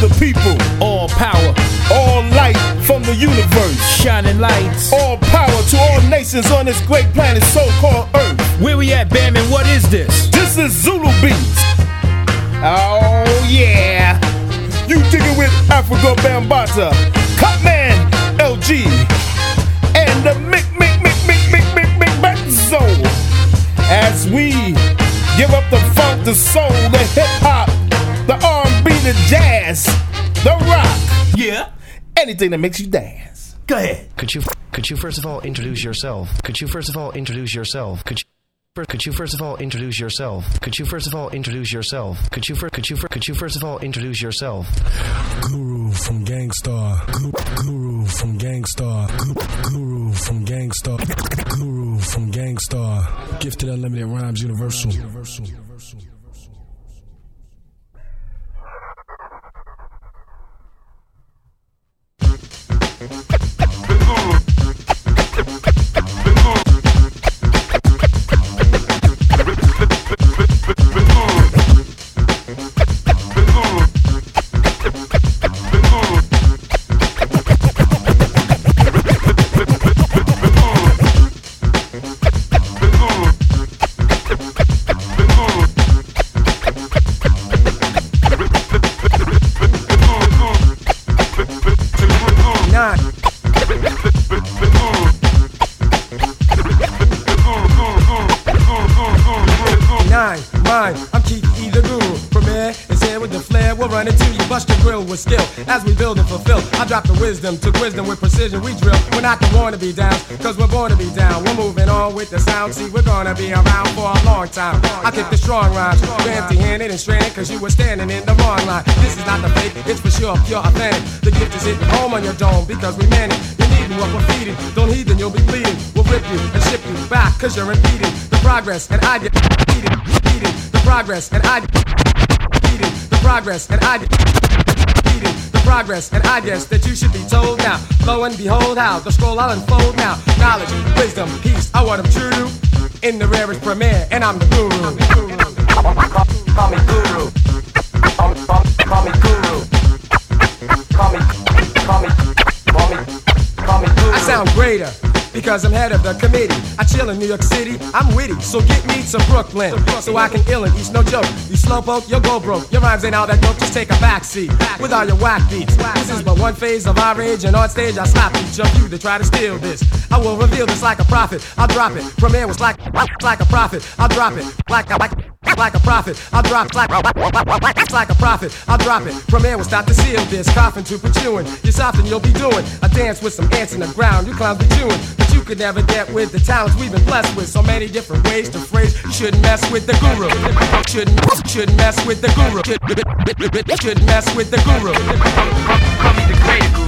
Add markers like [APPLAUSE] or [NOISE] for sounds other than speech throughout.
the people. All power, All light from the universe. shining lights. All power to all nations on this great planet so called Earth. Where we at, Bam, and what is this? This is Zulu Beats. Oh yeah. You digging with Afrika Bambaataa, Cutman, LG, and the Mick Mick Mick Mick Mick Mick Mick Benzo. As we give up the funk, the soul, the hip hop, the R&B, the jazz, the rock, Yeah. anything that makes you dance. Go ahead. Could you could you first of all introduce yourself? Could you first of all introduce yourself? Could you could you first of all introduce yourself? Could you first of all introduce yourself? Could you first could you fir- could you first of all introduce yourself? Guru from Gangstar. Guru from Gangstar. Guru from Gangstar. Guru from Gangstar. Gifted Unlimited Rhymes Universal. Universal. Wisdom, with precision. We drill. We're not the wannabe down, cause we're born to be down. We're moving on with the sound. See, we're gonna be around for a long time. I kick the strong rhymes. You're empty handed and stranded, cause you were standing in the wrong line. This is not the fake, it's for sure pure authentic. The gift is hitting home on your dome because we man it. You need what we're feeding. Don't heed, then you'll be bleeding. We'll rip you and ship you back, cause you're impeding the progress, and I get impeding the progress, and I impeding the progress, and I the progress, and I guess that you should be told now. Lo and behold, how the scroll I'll unfold now. Knowledge, wisdom, peace, I want them true to. In the rarest premiere, and I'm the guru. Call me guru. Call me, call me, call me guru. Call me, call me, call me, call me guru. I sound greater because I'm head of the committee. I chill in New York City, I'm witty, so get me to Brooklyn so I can ill and eat no joke. You slowpoke, you'll go broke. Your rhymes ain't all that dope, just take a backseat with all your whack beats. This is but one phase of our rage, and on stage I slap each of you to try to steal this. I will reveal this like a prophet. I'll drop it. Premier was like like a prophet. I'll drop it like like like a prophet. I'll drop like like a prophet. I'll drop it. Premier will stop to seal this coffin to put you and you'll be doing a dance with some ants in the ground. You clowns be chewing, but you could never get with the talents we've been blessed with. So many different ways to phrase. You shouldn't mess with the guru. Shouldn't shouldn't mess with the guru. Shouldn't mess with the guru. Call me the greater guru.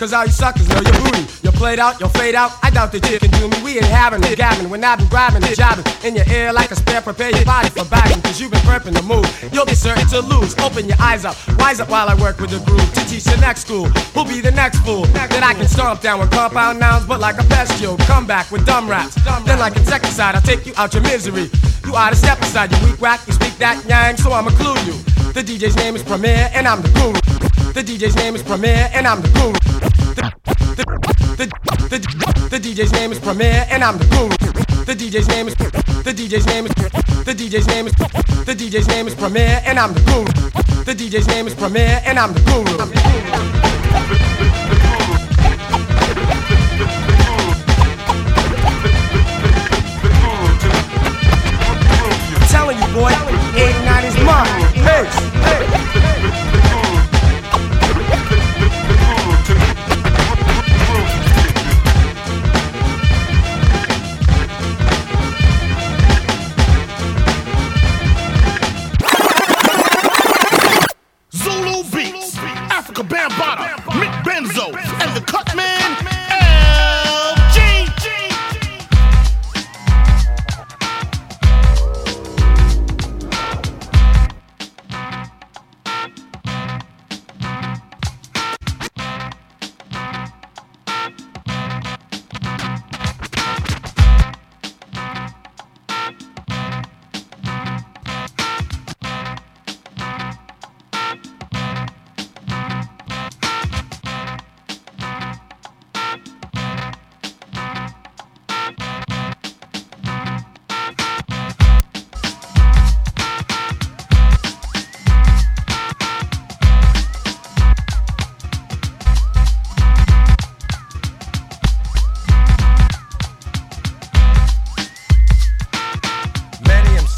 Cause all you suckers know your booty. You're played out, you'll fade out. I doubt that you can do me. We ain't having it, gabbing. When I've been grabbing jabbing in your ear like a spare. Prepare your body for bagging. Cause you've been prepping to move. You'll be certain to lose. Open your eyes up. Wise up while I work with the groove to teach the next school. Who'll be the next fool? That I can stomp down with compound nouns, but like a bestial. Come back with dumb raps. Then like insecticide, I'll take you out your misery. You oughta step aside, you weak whack. You speak that yang, so I'ma clue you. The DJ's name is Premier, and I'm the guru. The DJ's name is Premier, and I'm the guru. The, the, the, the, the DJ's name is Premier, and I'm the guru. The DJ's name is the DJ's name is the DJ's name is the DJ's name is Premier, and I'm the guru. The DJ's name is Premier, and I'm the guru. I'm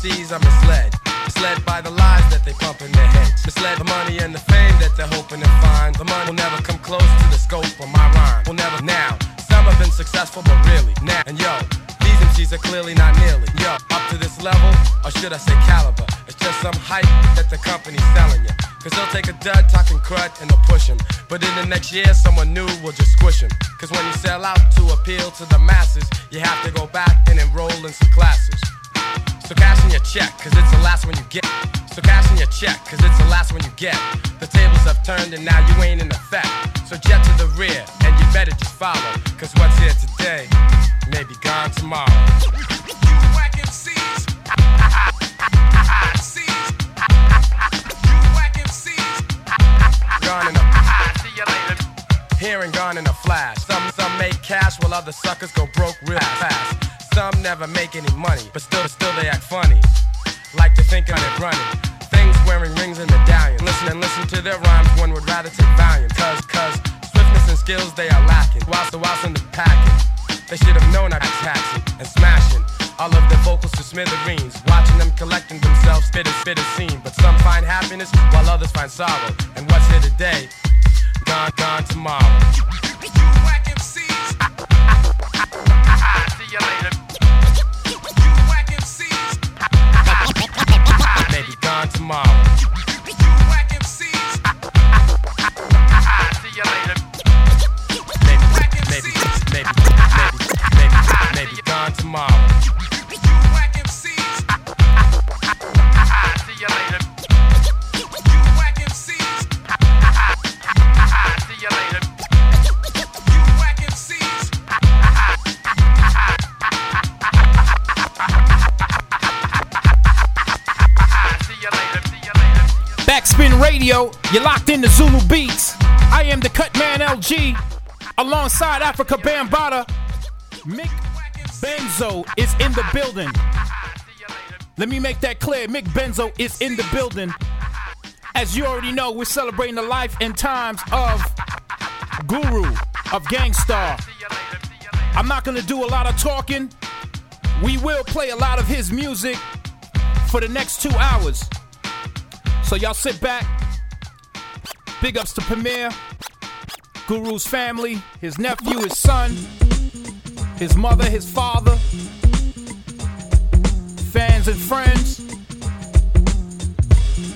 misled. Misled by the lies that they pump in their heads. Misled the money and the fame that they're hoping to find. The money will never come close to the scope of my rhyme. Will never now. Some have been successful, but really now. And yo, these MCs are clearly not nearly. Yo, up to this level, or should I say caliber? It's just some hype that the company's selling you. Cause they'll take a dud talking crud and they'll push him. But in the next year, someone new will just squish him. Cause when you sell out to appeal to the masses, you have to go back and enroll in some classes. So cash in your check, cause it's the last one you get. So cash in your check, cause it's the last one you get. The tables have turned and now you ain't in effect. So jet to the rear, and you better just follow. Cause what's here today may be gone tomorrow. You whack MCs. MCs. You whack MCs. Gone in a see you later. Here and gone in a flash. Some some make cash while other suckers go broke real fast. Some never make any money, but still still they act funny. Like to think on it running. Things wearing rings and medallions. Listen and listen to their rhymes, one would rather take Valium. Cause, cause swiftness and skills they are lacking. Whilst the whilst in the packing. They should have known I'd taxing and smashing all of their vocals to smithereens. Watching them collecting themselves, spit and spit a scene. But some find happiness while others find sorrow. And what's here today, gone, gone tomorrow. You whack MCs. [LAUGHS] See you later. Maybe gone tomorrow. You whack MCs. See you later. Maybe, maybe, maybe, maybe, maybe, maybe gone tomorrow. Radio, you're locked into Zulu Beats. I am the Cutman LG, alongside Afrika Bambaataa. Mick Benzo is in the building. Let me make that clear. Mick Benzo is in the building. As you already know, we're celebrating the life and times of Guru of Gangstar. I'm not gonna do a lot of talking. We will play a lot of his music for the next two hours. So y'all sit back. Big ups to Premier, Guru's family, his nephew, his son, his mother, his father, fans and friends.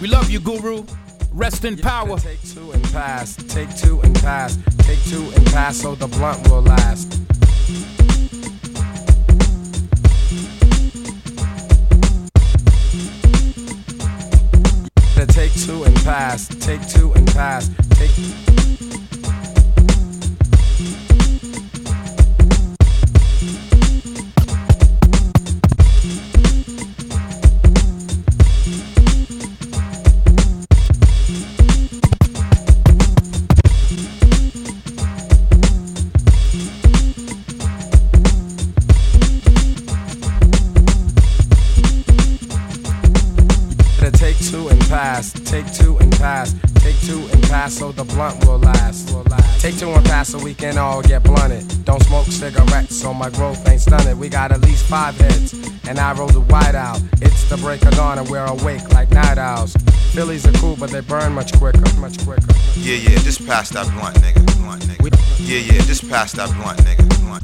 We love you, Guru. Rest in power. Take two and pass, take two and pass, take two and pass so the blunt will last. Pass, take two and pass, take. Take two and pass, take two and pass so the blunt will last. Take two and pass so we can all get blunted. Don't smoke cigarettes so my growth ain't stunted. We got at least five heads, and I roll the white out. It's the break of dawn and we're awake like night owls. Phillies are cool, but they burn much quicker, much quicker. Yeah, yeah, just pass that blunt, nigga. Blunt, nigga. Yeah, yeah, just pass that blunt, nigga. Blunt.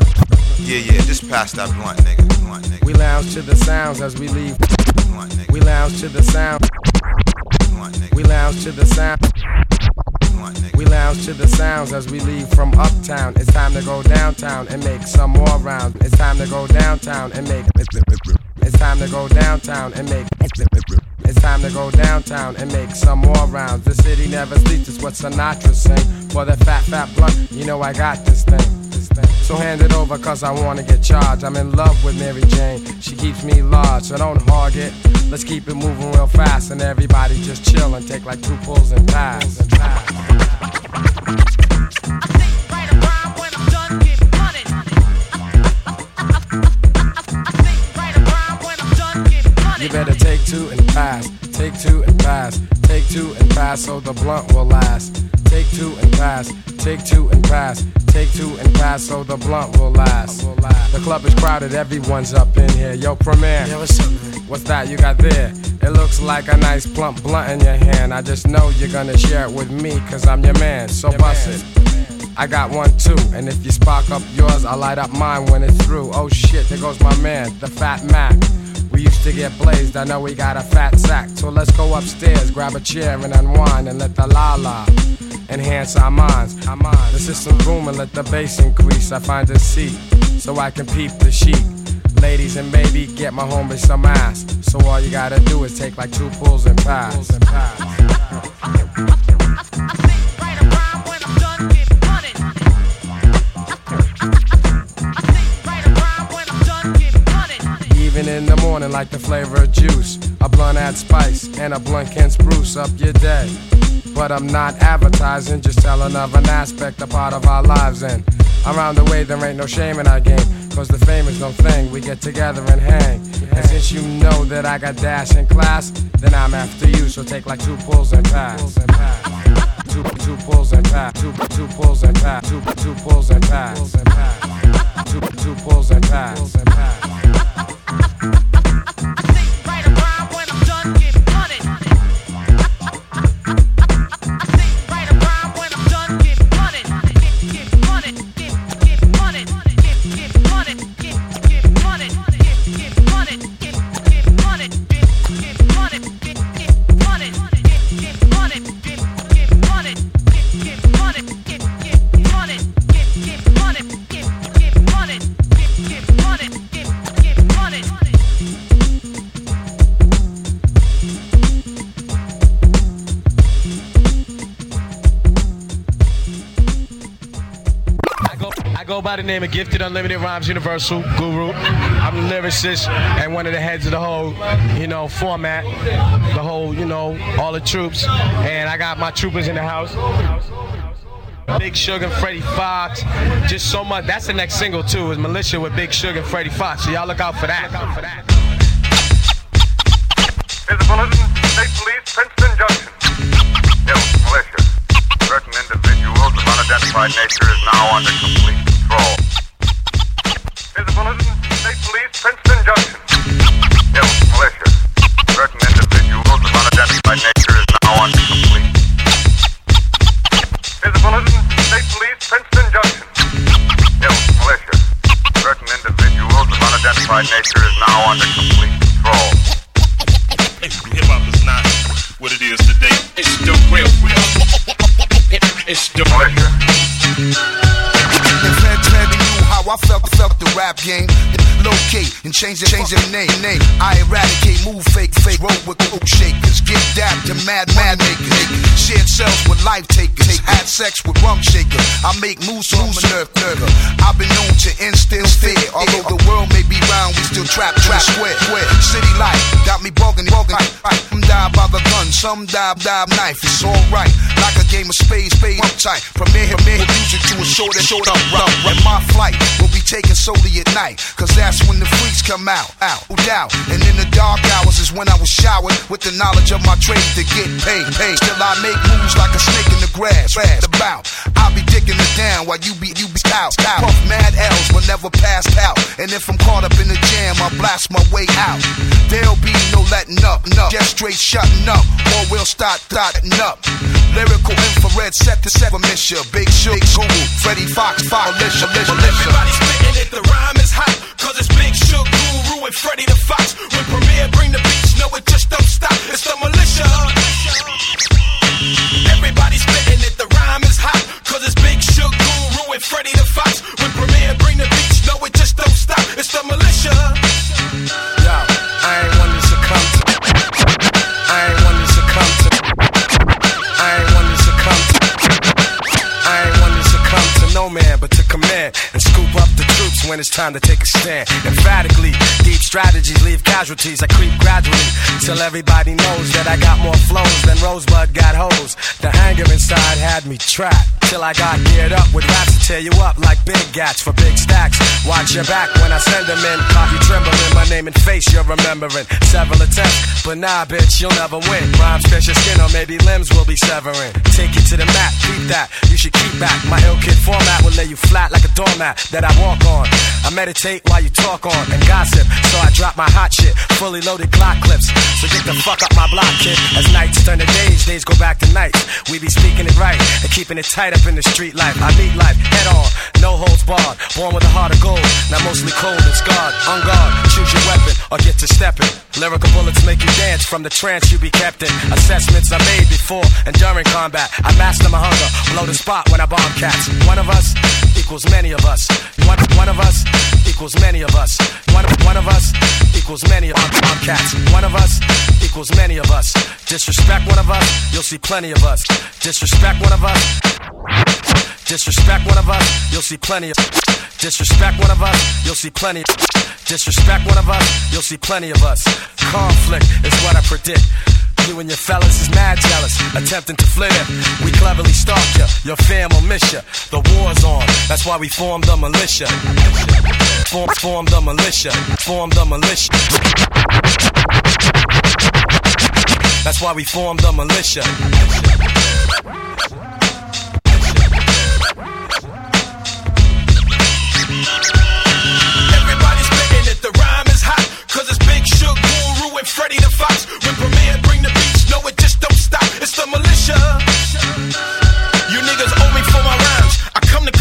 Yeah, yeah, just pass that blunt, nigga. Blunt, nigga. We lounge to the sounds as we leave. Blunt, nigga. We lounge to the sound. We lounge to the sound. We lounge to the sounds as we leave from uptown. It's time to go downtown and make some more rounds. It's time to go downtown and make. It's time to go downtown and make. It's time to go downtown and make some more rounds. The city never sleeps, it's what Sinatra sing. For the fat, fat blunt, you know I got this thing. This thing. So hand it over, cause I wanna get charged. I'm in love with Mary Jane, she keeps me large, so don't hog it. Let's keep it moving real fast, and everybody just chill and take like two pulls and pass. And pass. You better take two and pass, take two and pass, two and pass so the blunt will last. Take two and pass, take two and pass, take two and pass so the blunt will last. The club is crowded, everyone's up in here. Yo, Premier, Yeah, what's up, what's that you got there? It looks like a nice plump blunt in your hand. I just know you're gonna share it with me, cause I'm your man. So bust it. I got one too, and if you spark up yours, I'll light up mine when it's through. Oh shit, there goes my man, the Fat Mac. Used to get blazed, I know we got a fat sack. So let's go upstairs, grab a chair and unwind, and let the la la enhance our minds. Our minds. The system boom and let the bass increase. I find a seat so I can peep the sheet. Ladies and maybe get my homie some ass. So all you gotta do is take like two pulls and pass. [LAUGHS] Even in the morning, like the flavor of juice. A blunt adds spice, and a blunt can spruce up your day. But I'm not advertising, just telling of an aspect, a part of our lives. And around the way, there ain't no shame in our game. Cause the fame is no thing, we get together and hang. And since you know that I got dash in class, then I'm after you, so take like two pulls and pass. Two, two pulls and pass. Two, two pulls and pass. Two, two pulls and pass. Two, two pulls and pass. I by the name of Gifted Unlimited Rhymes Universal Guru. I'm the lyricist and one of the heads of the whole, you know, format, the whole, you know, all the troops. And I got my troopers in the house. Big Shug and Freddie Foxx. Just so much. That's the next single too. Is Militia with Big Shug and Freddie Foxx. So y'all look out for that. Here's a bulletin. State Police, Princeton Junction. Yes, militia. Certain individuals of unidentified nature is now under unidentified nature is now under control. Rap game. Locate and change the change the name name. I eradicate, move fake fake, roll with coke shakers, get dapped to mad mad makers. Shared cells with life takers, had sex with rum shakers. I make moves on my nerve nerve. I've been known to instill fear. Although the world may be round, we still trap trap square. square. City life got me bogging. Some die by the gun, some die die knife. It's alright, like a game of spades, spades up tight. From here, from here, music to a short and short up route. And my flight will be taken solely at night, cause that's when the freaks come out, out, out. And in the dark hours is when I was showered with the knowledge of my trade to get paid, paid. Still I make moves like a snake in the grass, grass about. I'll be dicking it down while you be, you be out, out. Puff mad L's but never pass out. And if I'm caught up in the jam, I'll blast my way out. There'll be no letting up, no. Just straight shutting up, or we'll start dotting up. Lyrical infrared set to set militia. Big Shug, Guru, Freddie Foxx, Fox, militia, militia. Everybody spitting it, the rhyme. Cause it's Big Shug, Guru, and Freddie the Fox. When Premier bring the beats, no, it just don't stop. It's the militia. Everybody spitting it, the rhyme is hot. Cause it's Big Shug, Guru, and Freddie the Fox. When Premier bring the beats, no, it just don't stop. It's the militia. It's time to take a stand. Emphatically, deep strategies leave casualties. I creep gradually till everybody knows that I got more flows than Rosebud got hoes. The anger inside had me trapped till I got geared up with raps to tear you up like big gats for big stacks. Watch your back when I send them in. Cocky trembling, my name and face you're remembering. Several attempts, but nah, bitch, you'll never win. Rhymes pierce your skin or maybe limbs will be severing. Take you to the mat, keep that. You should keep back. My ill kid format will lay you flat like a doormat that I walk on. I meditate while you talk on and gossip. so I drop my hot shit. Fully loaded Glock clips. So get the fuck up my block, kid. As nights turn to days, days go back to nights. We be speaking it right and keeping it tight up in the street life. I meet life head on, no holds barred. Born with a heart of gold, now mostly cold and scarred. On guard, choose your weapon or get to stepping. Lyrical bullets make you dance from the trance you be kept in. Assessments I made before and during combat. I master my hunger, blow the spot when I bomb cats. One of us equals many of us. One, one of us equals many of us. One, one of us equals many of us? bomb cats. One of us equals many of us. Disrespect one of us, you'll see plenty of us. Disrespect one of us. Disrespect one of us, you'll see plenty of. Disrespect one of us, you'll see plenty. Disrespect one of us, you'll see plenty of us. Conflict is what I predict. You and your fellas is mad jealous, attempting to flare. We cleverly stalk ya, your fam will miss ya. The war's on, that's why we formed the militia. Form, form the militia, form the militia. That's why we formed the militia. Everybody's spitting it, the rhyme is hot. Cause it's Big Shug, Guru, and Freddy the Fox. When Premier bring the beats, no, it just don't stop. It's the militia. You niggas owe me for my rhymes. I come to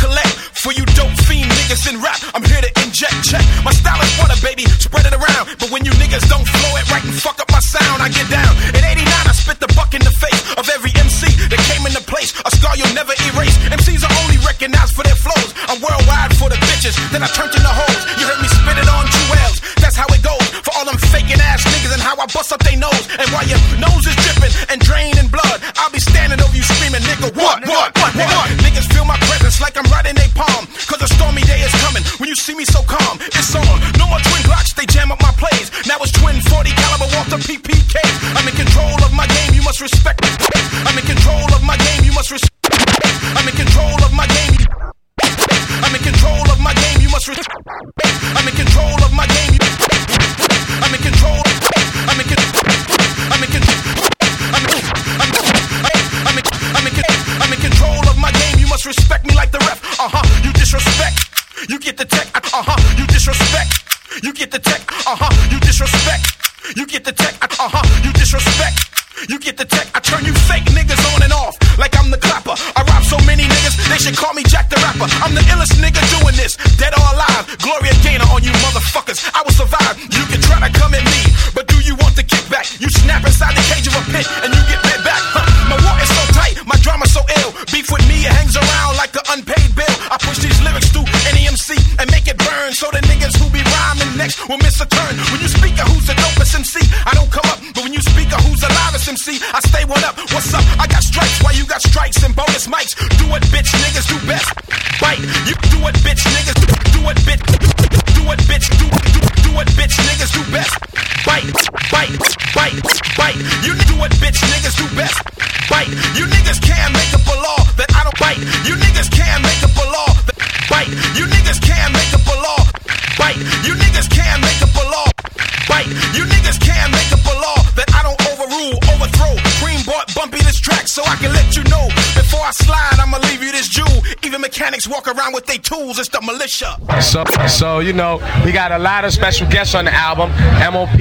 walk around with their tools. It's the militia. So, so you know, we got a lot of special guests on the album. MOP.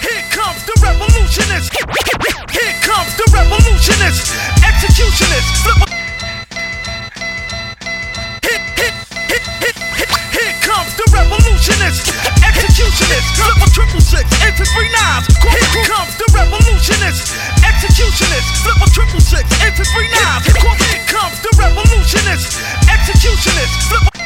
Here comes the revolutionist. Here comes the revolutionist. Executionist. Flip a- Here, here, comes the revolutionist. Executionist. Flip a triple six. Infantry knives. Here comes the revolutionist. Executionist. Flip a triple six. Infantry knives. Here comes the revolutionist. Executionist. Flip a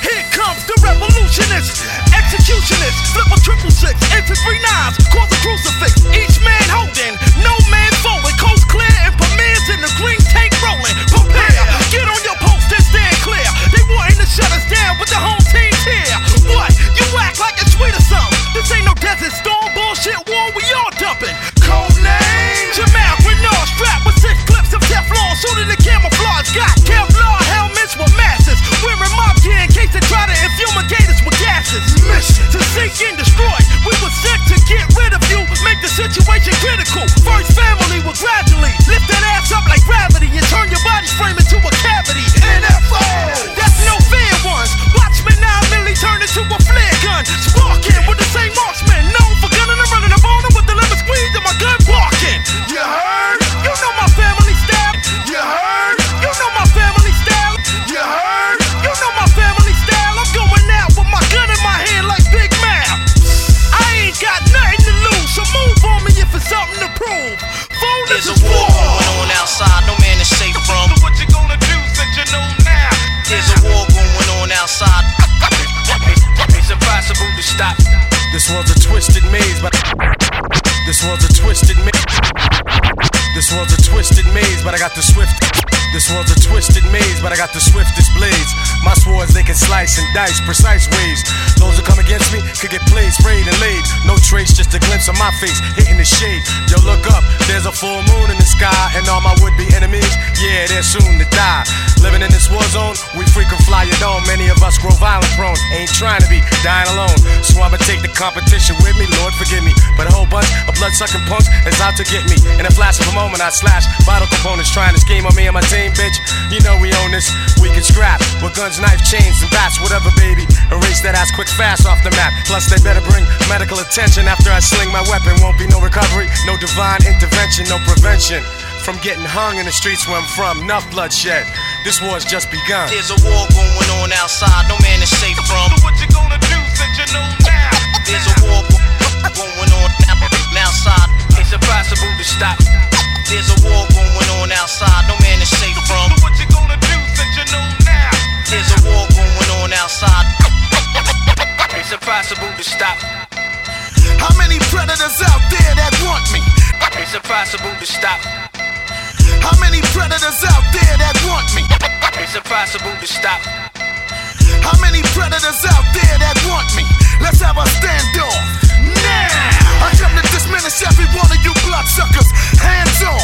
Here comes the revolutionist, executionist, flip a triple six, infantry knives, cause a crucifix. Each man holding, no man folding, coast clear and premieres in the green tank rolling. Prepare, get on your post and stand clear. They to shut us down, but the home team's here. What? You act like it's sweet or something? This ain't no desert storm bullshit war, we all dumping. Code name Jamal Grenard strapped with six clips of Teflon, shooting the camouflage. Got Kevlar helmets with masses, Wearing mob gear in case they try to infumigate us with gases. Mission to seek and destroy. We were sent to get rid of you, make the situation critical. First family will gradually lift that ass up like gravity and turn your body frame into a cavity. NFO! That's no fair ones. Watch me now, Millie turn into a flare gun. Sparking with the same marksman. Known for gunning and running up on with the lemon squeeze and my gun walking. You heard? You know my family stabbed. You heard? You know my family. This world's a twisted maze, but I got the swiftest blades. My swords they can slice and dice precise ways. Those who come against me could get played, sprayed, and laid. No trace, just a glimpse of my face hitting the shade. Yo, look up, there's a full moon in the sky, and all my would-be enemies, yeah, they're soon to die. Living in this war zone, we frequent fly your dome. Many of us grow violent prone, ain't trying to be dying alone. So I'ma take the competition with me, Lord forgive me. But a whole bunch of blood-sucking punks is out to get me. In a flash of a moment, I slash vital components trying to scheme on me and my team, bitch. You know we own this, we can scrap with guns, knife, chains, and bats, whatever, baby. Erase that ass quick, fast off the map. Plus, they better bring medical attention after I sling my weapon. Won't be no recovery, no divine intervention, no prevention. From getting hung in the streets where I'm from, enough bloodshed. This war's just begun. There's a war going on outside, no man is safe from. So what you gonna do since you know now? There's a war going on outside. It's impossible to stop. There's a war going on outside, no man is safe from. So what you gonna do since you know now? There's a war going on outside. It's impossible to stop. How many predators out there that want me? It's impossible to stop. How many predators out there that want me? It's impossible to stop. How many predators out there that want me? Let's have a standoff. Now! I come to diminish every one of you bloodsuckers. Hands off.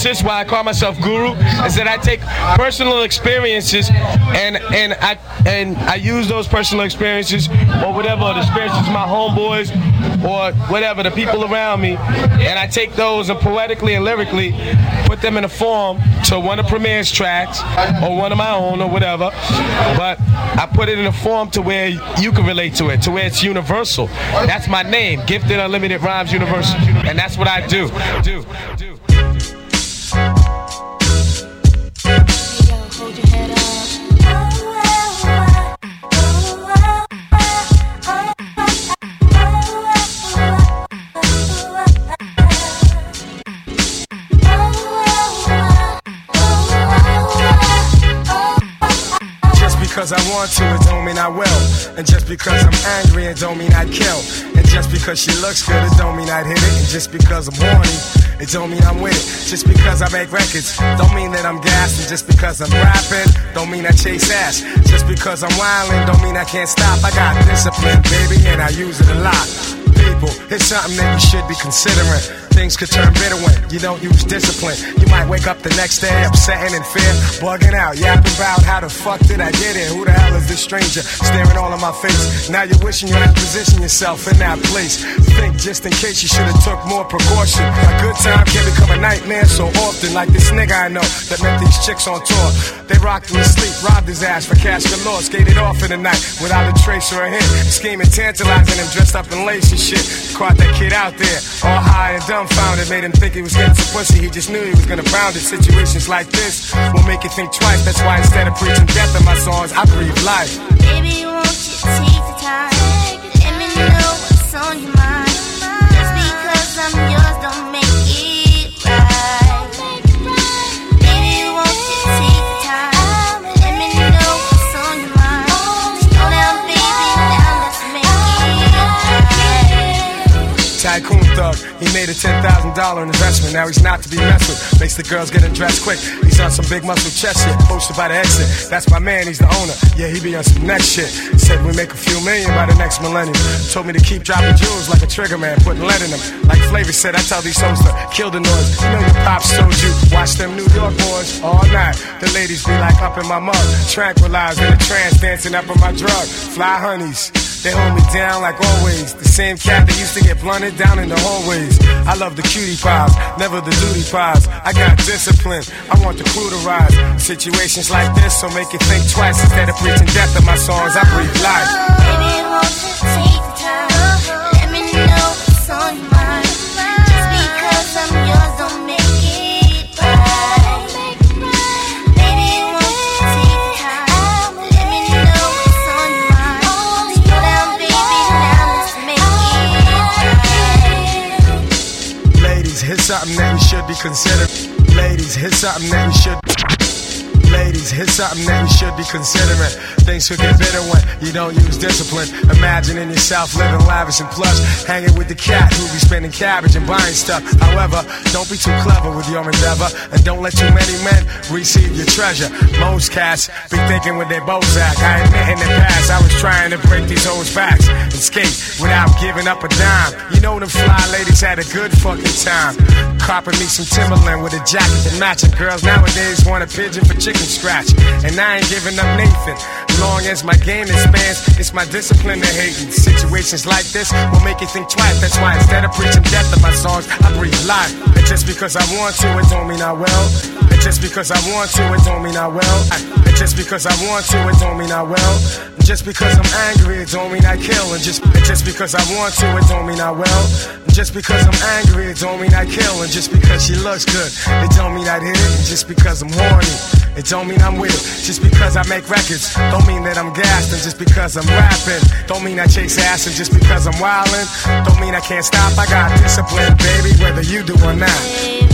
Lyricist, why I call myself guru, is that I take personal experiences and and I and I use those personal experiences or whatever the experiences of my homeboys or whatever the people around me, and I take those and poetically and lyrically put them in a form to one of Premier's tracks or one of my own or whatever. But I put it in a form to where you can relate to it, to where it's universal. That's my name, Gifted Unlimited Rhymes Universal, and that's what I do. Do. do. Because I want to, it don't mean I will. And just because I'm angry, it don't mean I'd kill. And just because she looks good, it don't mean I'd hit it. And just because I'm horny, it don't mean I'm with it. Just because I make records, don't mean that I'm gassed. And just because I'm rapping, don't mean I chase ass. Just because I'm wildin', don't mean I can't stop. I got discipline, baby, and I use it a lot. People, it's something that you should be considering. Things could turn bitter when you don't use discipline. You might wake up the next day upset and in fear, bugging out, yapping about how the fuck did I get here? Who the hell is this stranger staring all in my face? Now you're wishing you had positioned yourself in that place. Think just in case you should have took more precaution. A good time can become a nightmare so often, like this nigga I know that met these chicks on tour. They rocked him to sleep, robbed his ass for cash galore, skated off in the night without a trace or a hint. Scheming, tantalizing him, dressed up in lace and shit. Caught that kid out there, all high and dumbfounded, made him think he was getting some pussy. He just knew he was gonna pound it. Situations like this will make you think twice. That's why instead of preaching death in my songs, I breathe life. Baby, won't you take the made a $10,000 investment. Now he's not to be messed with. Makes the girls get undressed quick. He's on some big muscle chest shit, posted by the exit. That's my man, he's the owner. Yeah, he be on some next shit. Said we make a few million by the next millennium. Told me to keep dropping jewels like a trigger man, putting lead in them. Like Flavor said, I tell these hoes to kill the noise. You know your pops told you, watch them New York boys all night. The ladies be like up in my mug, tranquilized in a trance, dancing up on my drug. Fly honeys. They hold me down like always. The same cat that used to get blunted down in the hallways. I love the cutie pies, never the duty pies. I got discipline, I want the crew to rise. Situations like this, so make you think twice. Instead of preaching death in my songs, I breathe life. Baby, won't something that we should be considering. Ladies, here's something that we should. Ladies, here's something that we should be considering. Things could get bitter when you don't use discipline. Imagining yourself living lavish and plush, hanging with the cat who be spending cabbage and buying stuff. However, don't be too clever with your endeavor, and don't let too many men receive your treasure. Most cats be thinking with their Bozak. I admit in the past I was trying to break these hoes' backs and skate without giving up a dime. You know the fly ladies had a good fucking time. Copping me some Timberland with a jacket that match it. Girls nowadays want a pigeon for chicken scratch. And I ain't giving up Nathan. Long as my game expands, it's my discipline to hating. Situations like this will make you think twice. That's why instead of preaching death in my songs, I breathe life. And just because I want to, it don't mean I will. And just because I want to, it don't mean I will. And just because I want to, it don't mean I will. Just because I'm angry, it don't mean I kill. And just, just because I want to, it don't mean I will. Just because I'm angry, it don't mean I kill. And just because she looks good, it don't mean I'd hit it. And just because I'm horny, it don't mean I'm it. Just because I make records, don't mean that I'm gassed. Just because I'm rapping, don't mean I chase ass. And just because I'm wildin', don't mean I can't stop. I got discipline, baby, whether you do or not.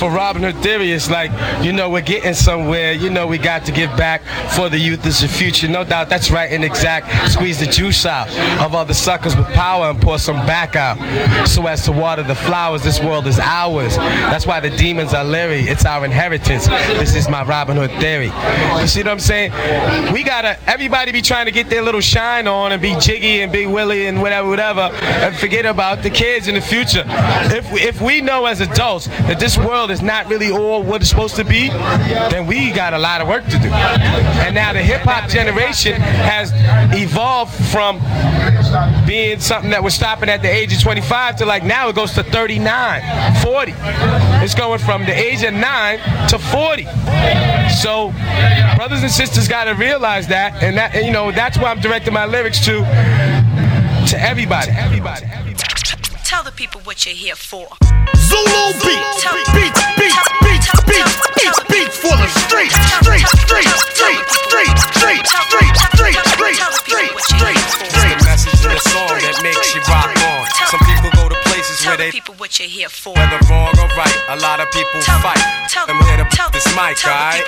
For Robin Hood Theory, it's like, you know, we're getting somewhere. You know, we got to give back for the youth is the future. No doubt that's right and exact. Squeeze the juice out of all the suckers with power and pour some back out so as to water the flowers. This world is ours. That's why the demons are leery. It's our inheritance. This is my Robin Hood Theory. You see what I'm saying? We gotta, everybody be trying to get their little shine on and be jiggy and be willy and whatever, whatever, and forget about the kids in the future. If if we know as adults that this world is not really all what it's supposed to be, then we got a lot of work to do. And now the hip hop generation has evolved from being something that was stopping at the age of 25 to like now it goes to 39, 40. It's going from the age of 9 to 40. So brothers and sisters got to realize that and that and, you know that's why I'm directing my lyrics to to everybody. Everybody. Tell the people what you're here for. Zulu beats, beats, beats, beats, beats, beats, beats for the streets, streets, streets, streets, streets, streets, streets, streets, streets, streets, streets, It's the message in the song that makes you rock on. Some people go to places where Tell the people what you're here for. whether wrong or right. A lot of people fight. I'm here to put this mic, alright?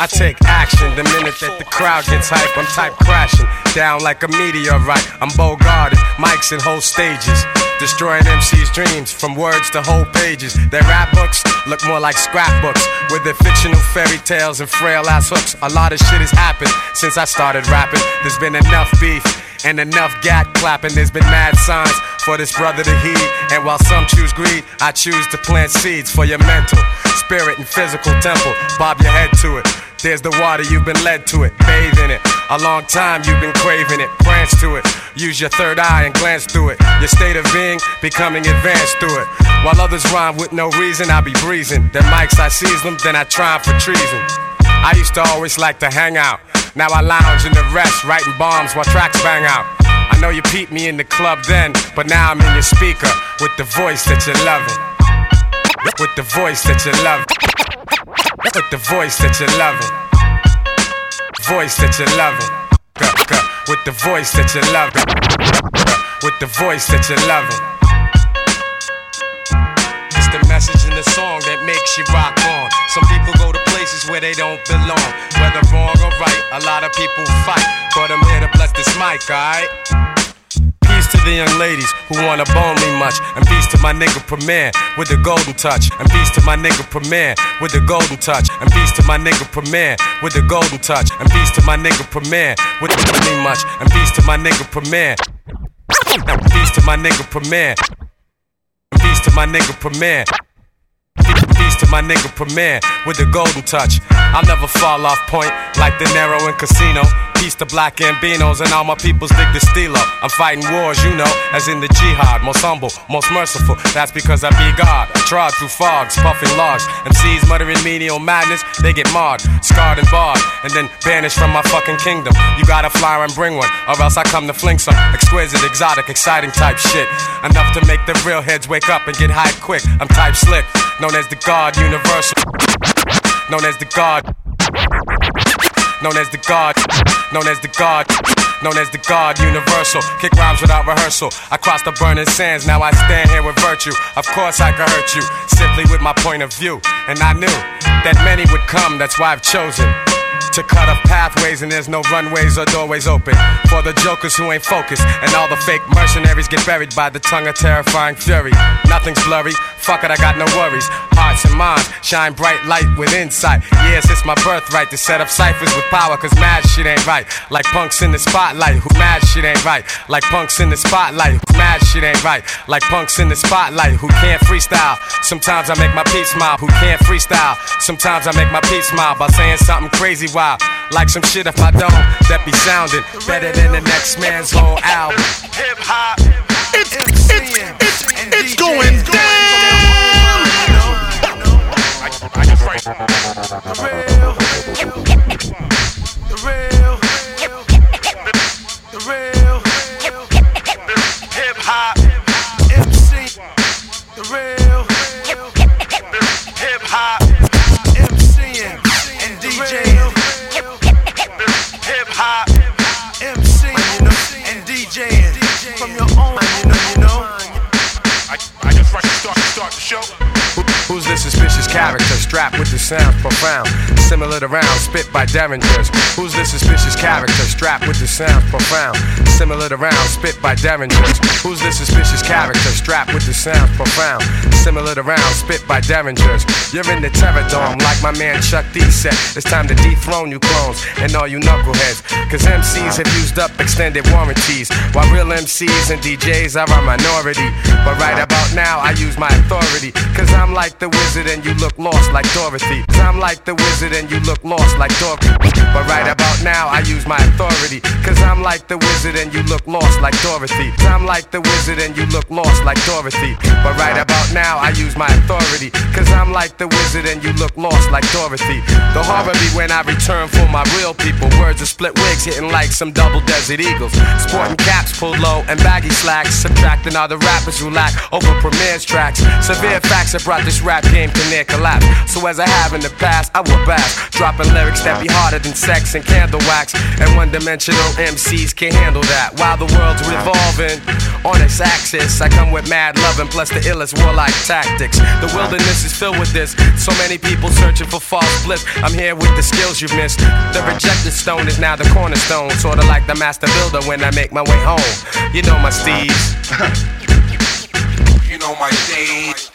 I take action the minute that the crowd gets hype. I'm type crashing down like a meteorite. I'm Bogart, mics and whole stages. Destroying MC's dreams from words to whole pages. Their rap books look more like scrapbooks with their fictional fairy tales and frail ass hooks. A lot of shit has happened since I started rapping. There's been enough beef and enough gat clapping. There's been mad signs for this brother to heed. And while some choose greed, I choose to plant seeds for your mental, spirit, and physical temple. Bob your head to it. There's the water, you've been led to it. Bathe in it. A long time you've been craving it. Branch to it. Use your third eye and glance through it. Your state of being becoming advanced through it. While others rhyme with no reason, I be breezing. Their mics, I seize them, then I try for treason. I used to always like to hang out. Now I lounge in the rest, writing bombs while tracks bang out. I know you peeped me in the club then, but now I'm in your speaker with the voice that you're loving. With the voice that you're loving. With the voice that you're loving. Voice that you're loving. With the voice that you're loving. With the voice that you're loving. It's the message in the song that makes you rock on. Some people go where they don't belong. Whether wrong or right, a lot of people fight. But I'm here to bless this mic, alright? Peace to the young ladies who wanna bone me much. And peace to my nigga Premier with the golden touch. And peace to my nigga Premier with the golden touch. And peace to my nigga Premier with the golden touch. And peace to my nigga Premier with the me much. And peace to my nigga Premier. Peace to my nigga Premier. Peace to my nigga Premier. Peace to my nigga Premier with the golden touch. I'll never fall off point like De Niro in Casino. Peace to black Gambinos and all my peoples dig the steel up. I'm fighting wars, you know, as in the jihad. Most humble, most merciful. That's because I be God. I trod through fogs, puffing logs. MCs muttering menial madness, they get marred, scarred and barred, and then banished from my fucking kingdom. You gotta fly and bring one, or else I come to fling some exquisite, exotic, exciting type shit. Enough to make the real heads wake up and get high quick. I'm type slick, known as the God Universal. Known as the God. Known as the God. Known as the God. Known as the God Universal. Kick rhymes without rehearsal. I crossed the burning sands, now I stand here with virtue. Of course I could hurt you, simply with my point of view. And I knew that many would come, that's why I've chosen to cut off pathways and there's no runways or doorways open. For the jokers who ain't focused and all the fake mercenaries get buried by the tongue of terrifying fury. Nothing's blurry fuck it i got no worries. Hearts and minds shine bright light with insight. Yes it's my birthright to set up ciphers with power cause mad shit ain't right. Like punks in the spotlight who mad shit ain't right. Like punks in the spotlight who mad shit ain't right. Like punks in the spotlight who can't freestyle. Sometimes i make my peace smile who can't freestyle. Sometimes i make my peace smile by saying something crazy wild like some shit if I don't that be sounding better than the next man's whole album Hip hop. It's, it's, it's, it's going down. I just Similar to round, spit by derringers. Who's this suspicious character strapped with the sound profound? Similar to rounds spit by derringers. Who's this suspicious character strapped with the sound profound? Similar to rounds spit by derringers. You're in the terror dome like my man Chuck D said. It's time to dethrone you clones and all you knuckleheads. Cause MCs have used up extended warranties. While real MCs and DJs are a minority. But right about now I use my authority. Cause I'm like the wizard and you look lost like Dorothy. Cause I'm like the wizard and you look lost like But right about now I use my authority. Cause I'm like the wizard and you look lost like Dorothy. I'm like the wizard and you look lost like Dorothy. But right about now I use my authority. Cause I'm like the wizard and you look lost like Dorothy. The horror be when I return for my real people. Words of split wigs hitting like some double desert eagles. Sporting caps pulled low and baggy slacks. Subtracting all the rappers who lack over premieres tracks. Severe facts have brought this rap game to near collapse. So as I have in the past, I will bash. Dropping lyrics that be harder than sex and candle wax. And one dimensional MCs can't handle that. While the world's revolving on its axis, I come with mad loving plus the illest warlike tactics. The wilderness is filled with this. So many people searching for false bliss. I'm here with the skills you've missed. The rejected stone is now the cornerstone. Sorta like the master builder when I make my way home. You know my steeds. [LAUGHS] You know my stage.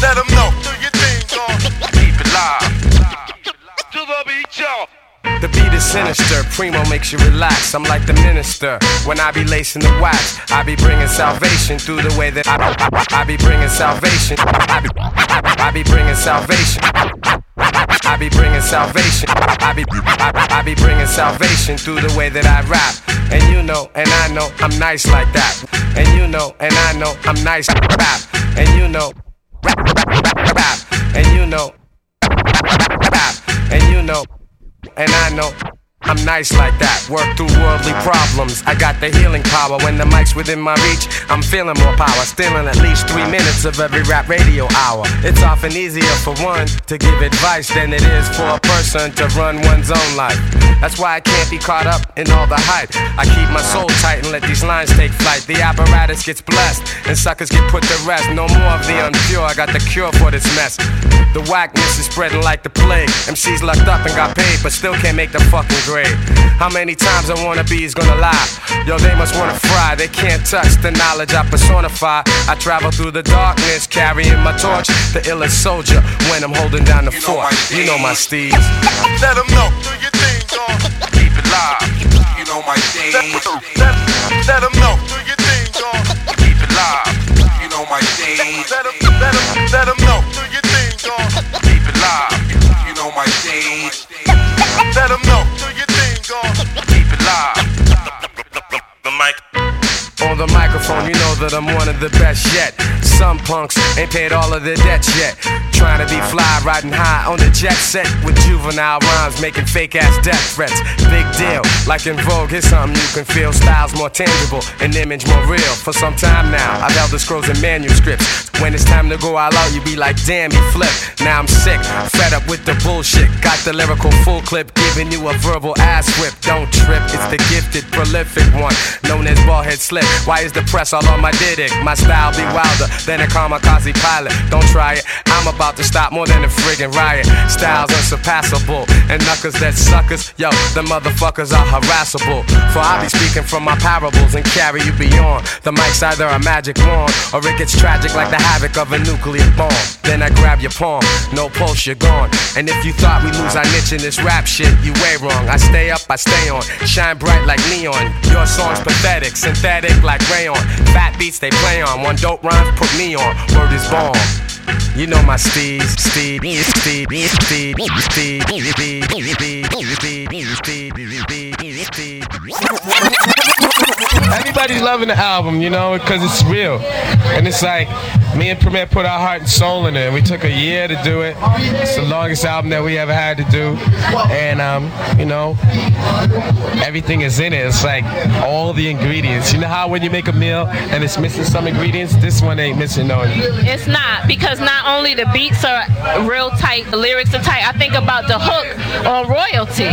Let them know. Do your thing. Uh. Keep it live. The beat, is sinister, Primo makes you relax. I'm like the minister when I be lacing the wax. I be bringing salvation through the way that I, I, I be bringing salvation. I be, I, be bringing salvation. I be bringing salvation. I be, I, I be bringing salvation through the way that I rap. And you know, and I know, I'm nice like that. And you know, and I know, I'm nice rap. And you know, rap, rap, rap, rap. And you know, rap, rap, and you know. And I know I'm nice like that. Work through worldly problems. I got the healing power. When the mic's within my reach, I'm feeling more power. Stealing at least three minutes of every rap radio hour. It's often easier for one to give advice than it is for a person to run one's own life. That's why I can't be caught up in all the hype. I keep my soul tight and let these lines take flight. The apparatus gets blessed and suckers get put to rest. No more of the unpure. I got the cure for this mess. The whackness is spreading like the plague. MCs locked up and got paid, but still can't make the fucking How many times a is gonna lie? Yo, they must wanna fry. They can't touch the knowledge I personify. I travel through the darkness, carrying my torch. The illest soldier when I'm holding down the fort. You know my steeds. Let them know. Do your thing, dog. Keep it live. You know my thing. Let, let them know. Do your thing, dog. Keep it live. You know my thing. Let them, let them, let them know. On the microphone, you know that I'm one of the best yet. Some punks ain't paid all of their debts yet. Trying to be fly, riding high on the jet set with juvenile rhymes, making fake ass death threats. Big deal, like in Vogue, here's something you can feel. Styles more tangible, an image more real. For some time now, I've held the scrolls and manuscripts. When it's time to go all out, you be like, damn, you flip. Now I'm sick, fed up with the bullshit. Got the lyrical full clip, giving you a verbal ass whip. Don't trip, it's the gifted, prolific one, known as Baldhead Slick. Why is the press all on my dick? My style be wilder than a kamikaze pilot. Don't try it, I'm about to stop more than a friggin' riot. Styles unsurpassable, and knuckers that suckers, yo, the motherfuckers are harassable. For I be speaking from my parables and carry you beyond. The mic's either a magic wand, or it gets tragic like the havoc of a nuclear bomb. Then I grab your palm, no pulse, you're gone. And if you thought we lose our niche in this rap shit, you way wrong. I stay up, I stay on, shine bright like neon. Your song's pathetic, synthetic like rayon. Fat beats they play on, one dope rhymes put me on. Word is born. You know my steez, steed, steed, steed, steed, steed, steed, steed, Everybody's loving the album, you know, because it's real. And it's like, me and Premier put our heart and soul in it. And we took a year to do it. It's the longest album that we ever had to do. And, um, you know, everything is in it. It's like all the ingredients. You know how when you make a meal and it's missing some ingredients? This one ain't missing no ingredients. It's not because not only the beats are real tight, the lyrics are tight. I think about the hook on royalty.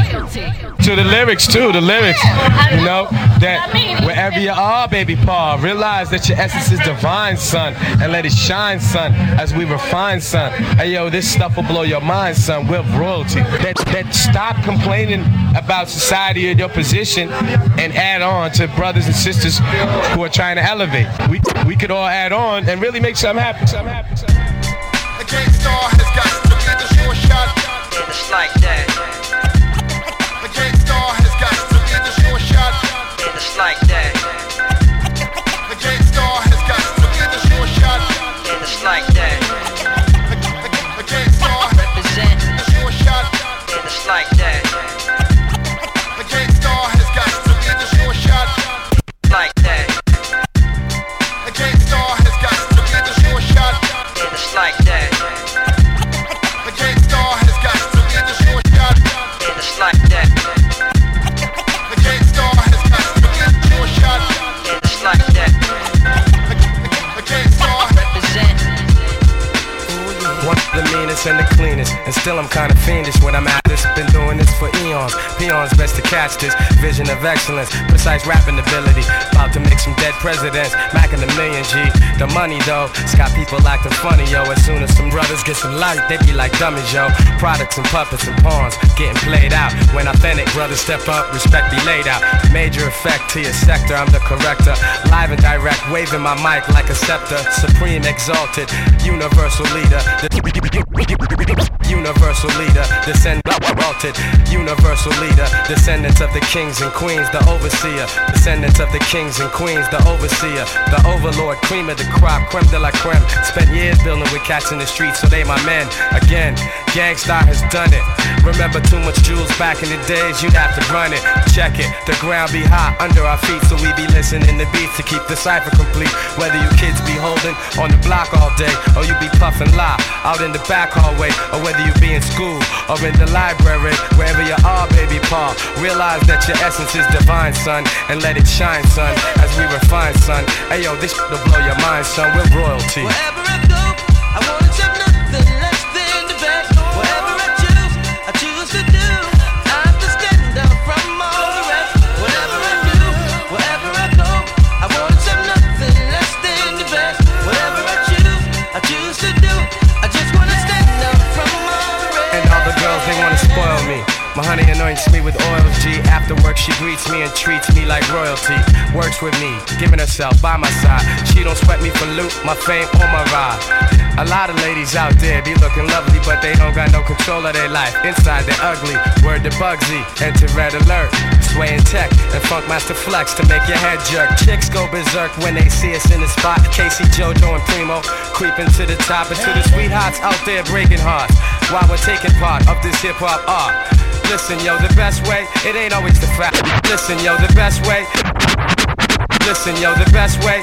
To the lyrics, too. The lyrics. You know, that wherever you are, baby Paul, realize that your essence is divine, son. And let it shine, son, as we refine, son. Hey, yo, this stuff will blow your mind, son. We're royalty. That, that stop complaining about society and your position and add on to brothers and sisters who are trying to elevate. We, we could all add on and really make something happen. Something happen. Something happen. The Gang Starr has got to be the sure shot. It's like that. Presidents, macking a million G. The money though, it's got people acting funny, yo. As soon as some brothers get some light, they be like dummies, yo. Products and puppets and pawns getting played out. When authentic brothers step up, respect be laid out. Major effect to your sector, I'm the corrector. Live and direct, waving my mic like a scepter. Supreme, exalted, universal leader. Universal leader, descend vaulted, universal leader, descendants of the kings and queens, the overseer, descendants of the kings and queens, the overseer, the overlord, cream of the crop, creme de la creme. Spent years building with cats in the streets, so they my men. Again, Gang Starr has done it. Remember too much jewels back in the days, you'd have to run it. Check it, the ground be hot under our feet, so we be listening to beats to keep the cipher complete. Whether you kids be holding on the block all day, or you be puffing lie out in the back hallway, or whether you be in school or in the library, wherever you are, baby Paul. Realize that your essence is divine, son, and let it shine, son, as we refine, son. Hey yo, this will blow your mind, son. We're royalty. Wherever I go, she greets me and treats me like royalty. Works with me, giving herself by my side. She don't sweat me for loot, my fame or my ride. A lot of ladies out there be looking lovely, but they don't got no control of their life. Inside they're ugly. Word to Bugsy, enter red alert. Swaying tech and Funkmaster Flex to make your head jerk. Chicks go berserk when they see us in the spot. K-Ci, JoJo, and Primo creeping to the top and to the sweethearts out there breaking hearts while we're taking part of this hip hop art. Listen, yo, the best way, it ain't always the fact. Listen, yo, the best way. Listen, yo, the best way.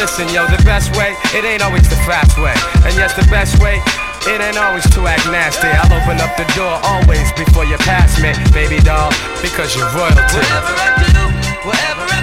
Listen, yo, the best way. It ain't always the fast way. And yes, the best way. It ain't always to act nasty. I'll open up the door always before you pass me, baby doll, because you're royalty. Wherever I do, wherever I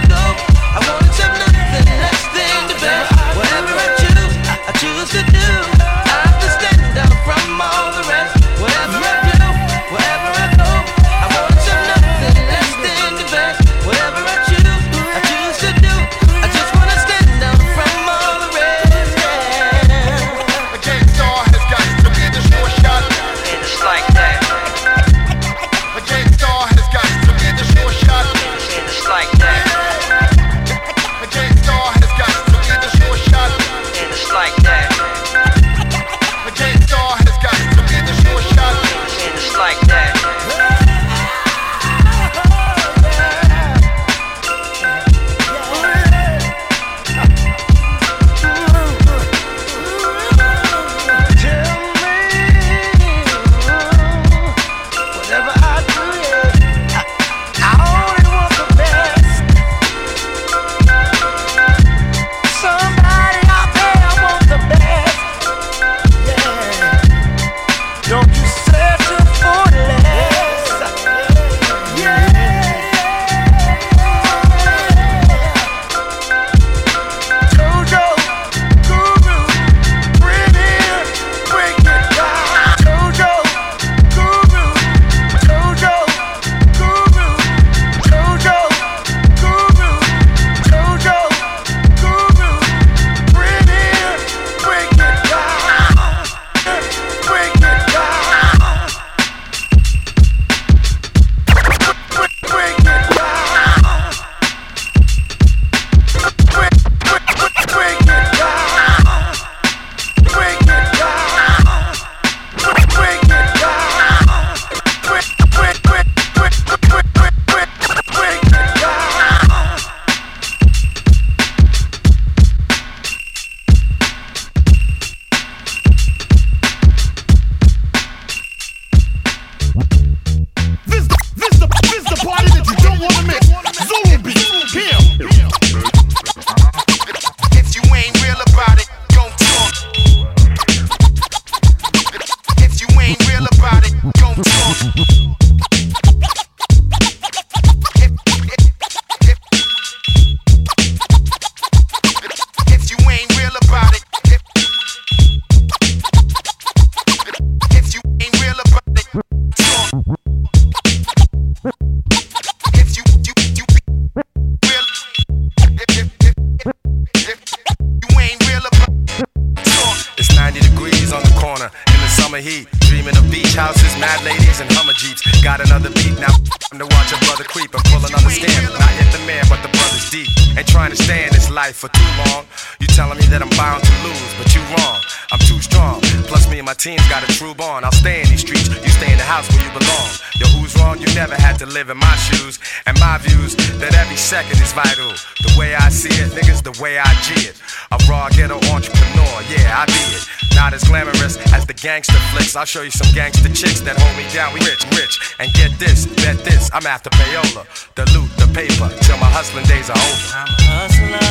team's got a true bond. I'll stay in these streets. You stay in the house where you belong. Yo, who's wrong? You never had to live in my shoes. And my views that every second is vital. The way I see it, niggas, the way I G it. A raw ghetto entrepreneur, yeah, I be it. Not as glamorous as the gangster flicks. I'll show you some gangster chicks that hold me down. We rich, rich. And get this, bet this, I'm after payola. The loot, the paper, till my hustling days are over. I'm a hustler,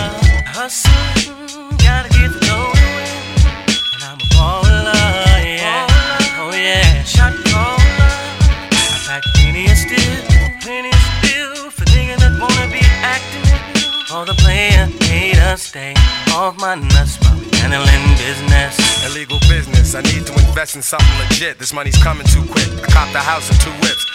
hustling, stay off my nuts handling business. Illegal business, I need to invest in something legit. This money's coming too quick. I copped a house and two whips.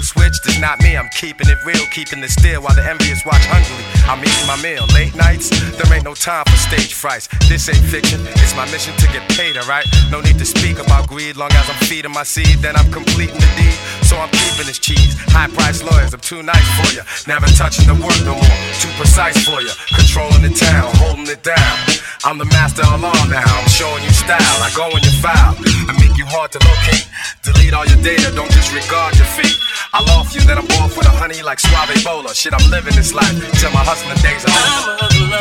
Who's switched, it's not me. I'm keeping it real, keeping it still while the envious watch hungrily. I'm eating my meal. Late nights, there ain't no time for stage frights. This ain't fiction, it's my mission to get paid, alright? No need to speak about greed, long as I'm feeding my seed, then I'm completing the deed. So I'm keeping this cheese. High price lawyers, I'm too nice for ya. Never touching the work no more, too precise for ya. Controlling the town, holding it down. I'm the master of now, I'm showing you style. I go in your file, I make you hard to locate. Delete all your data, don't disregard your fate. I off you, then I'm off with a honey like Suave Bola. Shit, I'm living this life till my hustling days are over.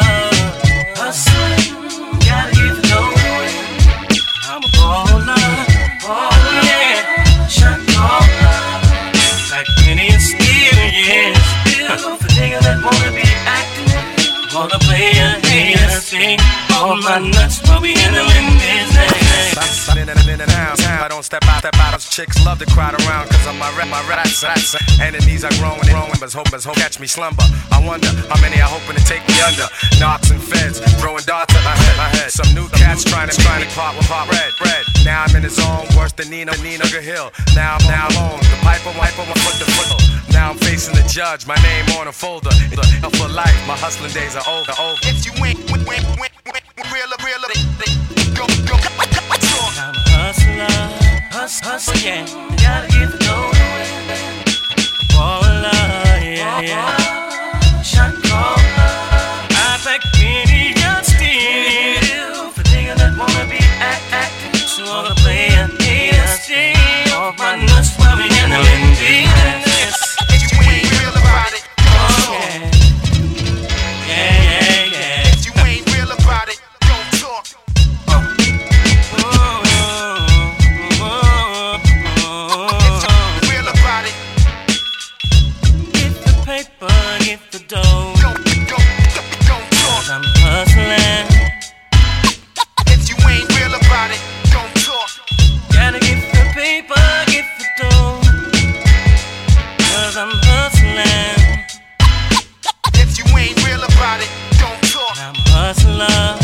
Hustling, gotta get the dough. I'm a baller, baller, yeah. Shot caller, like Penny and Steel, yeah. Still for niggas that wanna be acting, wanna play a hater thing. All my nuts, but we business. In and in and out, I don't step out, step out. Chicks love to crowd around, cause I'm my rap, my rats, rats. Enemies are growing growing, but hope, but hope catch me slumber. I wonder how many are hoping to take me under. Knocks and feds, throwing darts at my head, my head. Some new cats trying to, trying to pop with pop red, red. Now I'm in the zone, worse than Nina, Nina Hill. Now I'm now alone, the pipe on my, foot to foot. Now I'm facing the judge, my name on a folder. The hell for life, my hustling days are over, over. If you ain't, win, win, win, win, real, real, go, go, go. I'm a hustler, hus, hustle, yeah. Gotta get the dough. Baller, yeah, yeah. Shot I. For that wanna be so wanna play a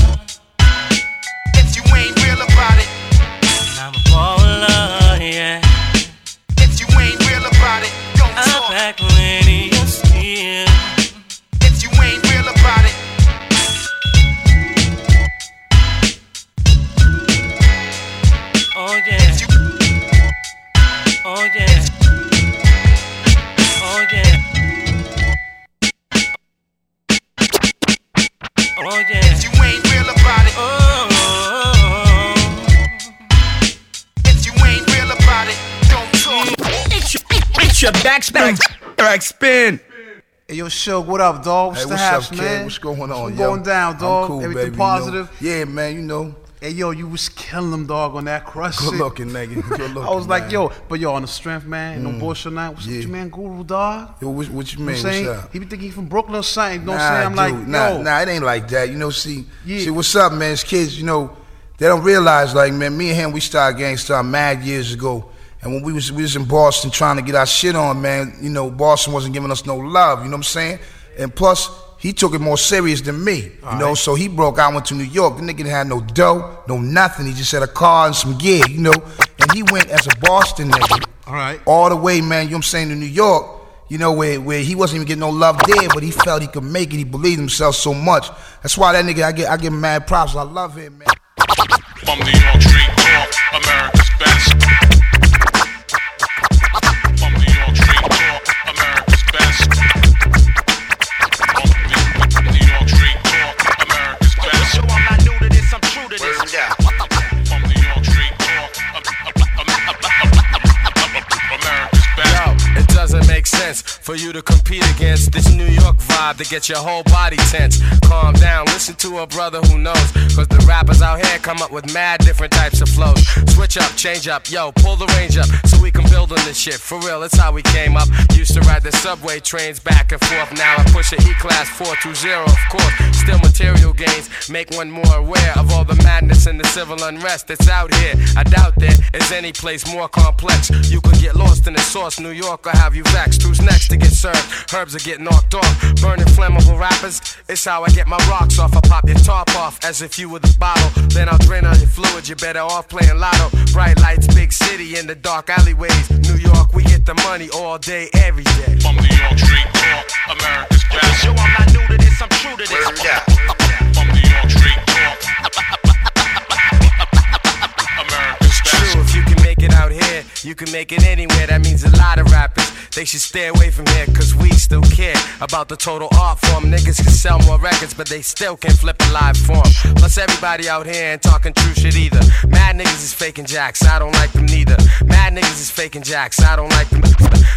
Backspin. Hey, yo, Shug, what up, dog? What's Hey, the what's haps, up, kid? man? What's going on, What's yo? going down, I'm dog? cool, Everything baby, positive? You know? Yeah, man, you know. Hey, yo, you was killing them, dog, on that crush Good shit. looking, nigga. Good looking. [LAUGHS] I was like, man. yo, but yo, on the strength, man, no Mm. bullshit now. What's Yeah. your man, Guru, dog? Yo, what, what you You mean? what saying? What's up? He be thinking he from Brooklyn or something. You know what nah, I'm saying? I'm like, dude, nah, yo. nah, it ain't like that. You know, see, Yeah. see, what's up, man? It's kids, you know, they don't realize, like, man, me and him, we started Gang Starr mad years ago. And when we was we was in Boston trying to get our shit on, man, you know, Boston wasn't giving us no love, you know what I'm saying? And plus, he took it more serious than me, you know, so he broke out, went to New York. The nigga didn't have no dough, no nothing. He just had a car and some gear, you know. And he went as a Boston nigga. All right. All the way, man, you know what I'm saying, to New York, you know, where, where he wasn't even getting no love there, but he felt he could make it. He believed himself so much. That's why that nigga, I get I give him mad props. I love him, man. From New York Street Talk, America's best. For you to compete against this New York vibe to get your whole body tense. Calm down, listen to a brother who knows. Cause the rappers out here come up with mad different types of flows. Switch up, change up, yo, pull the range up so we can build on this shit. For real, that's how we came up. Used to ride the subway trains back and forth. Now I push a E class 420, of course. Still material gains make one more aware of all the madness and the civil unrest that's out here. I doubt there is any place more complex. You could get lost in the sauce. New York or have you. Who's next to get served? Herbs are getting knocked off. Burning flammable rappers. It's how I get my rocks off. I pop your top off as if you were the bottle. Then I'll drain on your fluid. You're better off playing lotto. Bright lights, big city in the dark alleyways. New York, we get the money all day, every day. From New York Street Talk, America's best. Yo, I'm not new to this, I'm true to this. From New York Street Talk, America's best. True, if you can make it out here, you can make it anywhere. That means a lot of rappers. They should stay away from here, cause we still care about the total art form. Niggas can sell more records, but they still can't flip a live form. Plus, everybody out here ain't talking true shit either. Mad niggas is faking jacks, I don't like them neither. Mad niggas is faking jacks, I don't like them.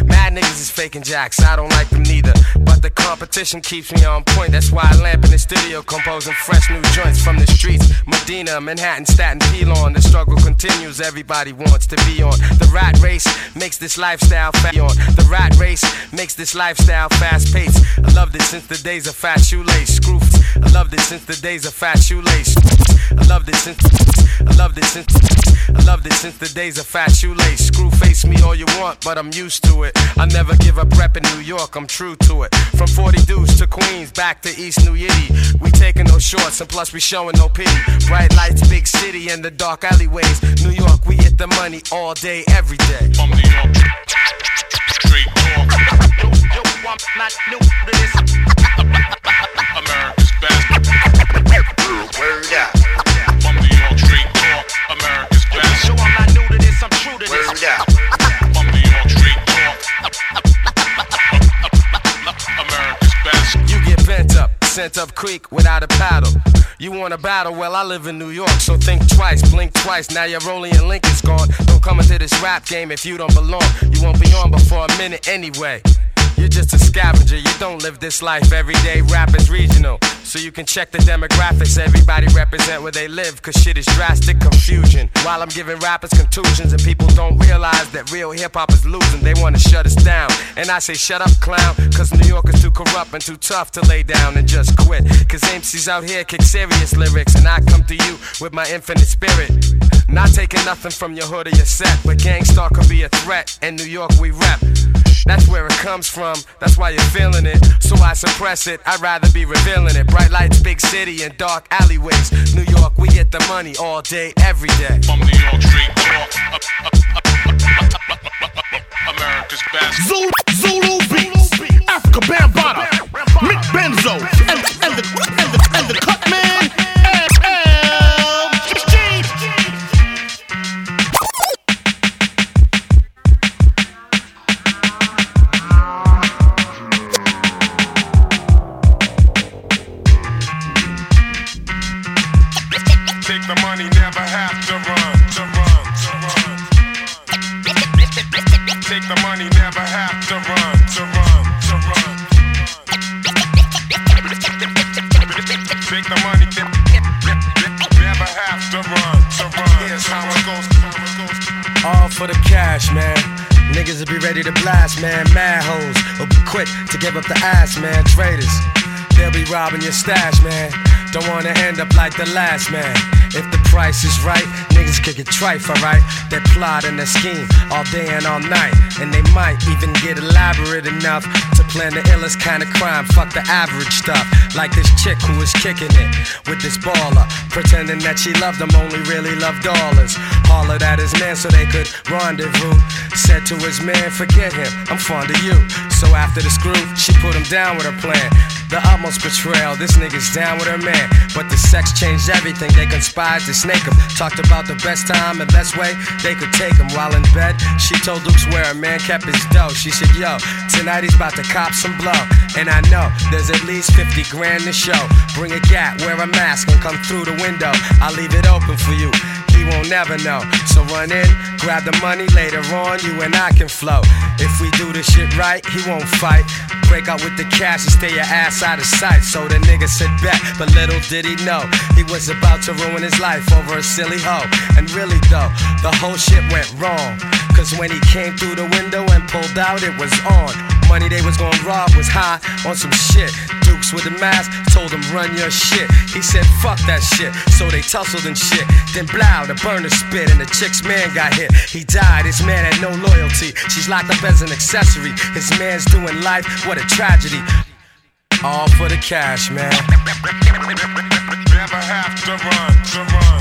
Mad niggas is faking jacks, I don't like them neither. But the competition keeps me on point. That's why I lamp in the studio composing fresh new joints from the streets. Medina, Manhattan, Staten, Pelon. The struggle continues, everybody wants to be on. The rat race makes this lifestyle fast on. The rat race makes this lifestyle fast paced. I loved it since the days of fat shoelace. Screw. I loved it since the days of fat shoelace. I loved it since. I loved it since. I loved it since the days of fat shoelace. Screw face me all you want, but I'm used to it. I never give up rep in New York, I'm true to it. From 40 Deuce to Queens, back to East New Yiddy. We taking no shorts, and plus we showing no pity. Bright lights, big city, and the dark alleyways. New York, we get the money all day, every day. From New York I'm not new to this. America's best. Word up. From New York Street Talk, America's best. Yo, I'm not new to this, I'm true to this. Word up. From New York Street Talk, America's best. You get bent up, sent up creek without a paddle. You want a battle? Well, I live in New York, so think twice, blink twice. Now your rolling and Lincoln's gone. Don't come into this rap game if you don't belong. You won't be on before a minute anyway. You're just a scavenger, you don't live this life every day. Rap is regional, so you can check the demographics. Everybody represent where they live, cause shit is drastic confusion. While I'm giving rappers contusions, and people don't realize that real hip hop is losing, they wanna shut us down. And I say, shut up, clown, cause New York is too corrupt and too tough to lay down and just quit. Cause MCs out here kick serious lyrics, and I come to you with my infinite spirit. Not taking nothing from your hood or your set, but Gang Starr could be a threat, and New York we rep. That's where it comes from, that's why you're feeling it. So I suppress it, I'd rather be revealing it. Bright lights, big city, and dark alleyways. New York, we get the money all day, every day. From New York Street Talk, America's best. Zulu, Zulu Beats, Afrika Bambaataa, cash, man. Niggas will be ready to blast, man. Mad hoes will be quick to give up the ass, man. Traders, they'll be robbing your stash, man. Don't wanna end up like the last man. If the price is right, niggas could get trife, alright? They plot and they scheme all day and all night. And they might even get elaborate enough to plan the illest kind of crime. Fuck the average stuff. Like this chick who was kicking it with this baller. Pretending that she loved him, only really loved dollars. Hollered at his man so they could rendezvous. Said to his man, forget him, I'm fond of you. So after the screw, she put him down with her plan. The utmost betrayal, this nigga's down with her man. But the sex changed everything, they conspired to snake him. Talked about the best time and best way they could take him. While in bed, she told Luke's where her man kept his dough. She said, Yo, tonight he's about to cop some blow. And I know there's at least 50 grand to show. Bring a gat, wear a mask, and come through the window. I'll leave it open for you. He won't never know. So run in, grab the money later on, you and I can flow. If we do this shit right, he won't fight. Break out with the cash and stay your ass out of sight. So the nigga said back, but little did he know he was about to ruin his life over a silly hoe. And really though, the whole shit went wrong. Cause when he came through the window and pulled out, it was on. Money they was gonna rob was high on some shit. Dukes with the mask told him run your shit. He said fuck that shit. So they tussled and shit. Then blow, the burner spit and the chick's man got hit. He died, his man had no loyalty. She's locked up as an accessory. His man's doing life, what a tragedy. All for the cash, man. Never have to run, to run.